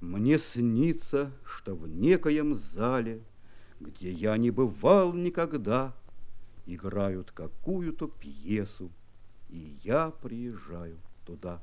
Мне снится, что в некоем зале, Где я не бывал никогда, Играют какую-то пьесу, И я приезжаю туда.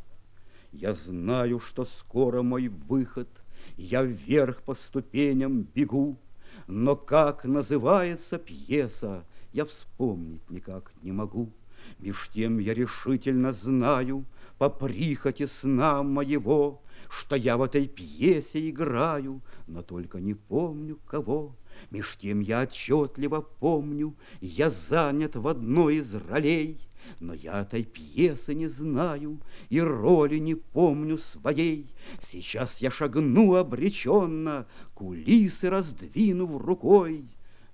Я знаю, что скоро мой выход, Я вверх по ступеням бегу, Но как называется пьеса, Я вспомнить никак не могу. Меж тем я решительно знаю, По прихоти сна моего, Что я в этой пьесе играю, Но только не помню кого. Меж тем я отчетливо помню, Я занят в одной из ролей, но я этой пьесы не знаю И роли не помню своей. Сейчас я шагну обреченно, Кулисы раздвинув рукой,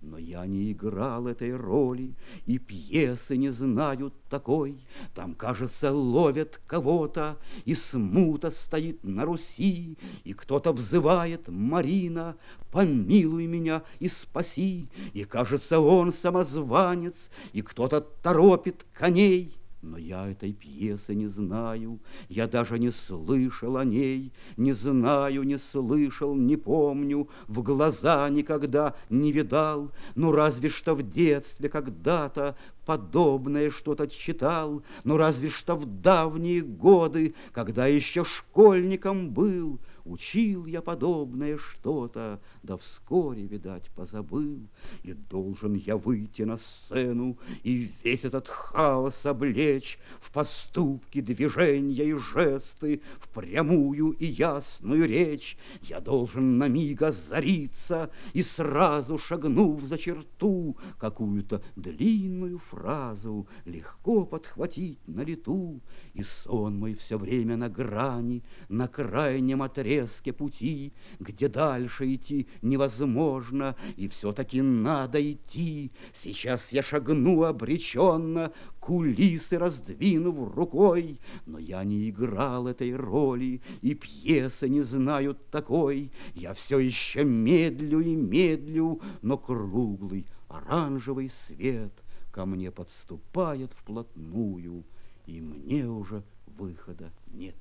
но я не играл этой роли, и пьесы не знают такой. Там, кажется, ловят кого-то, и смута стоит на Руси, и кто-то взывает «Марина, помилуй меня и спаси!» И, кажется, он самозванец, и кто-то торопит коней. Но я этой пьесы не знаю, я даже не слышал о ней, не знаю, не слышал, не помню, в глаза никогда не видал, ну разве что в детстве когда-то подобное что-то читал, ну разве что в давние годы, когда еще школьником был, учил я подобное что-то, да вскоре, видать, позабыл. И должен я выйти на сцену и весь этот хаос облечь в поступки, движения и жесты, в прямую и ясную речь. Я должен на миг озариться и сразу шагнув за черту какую-то длинную фразу легко подхватить на лету, и сон мой все время на грани, на крайнем отрезке пути, где дальше идти невозможно, и все-таки надо идти. Сейчас я шагну обреченно, кулисы раздвинув рукой, но я не играл этой роли, и пьесы не знают такой. Я все еще медлю и медлю, но круглый оранжевый свет ко мне подступает вплотную, и мне уже выхода нет.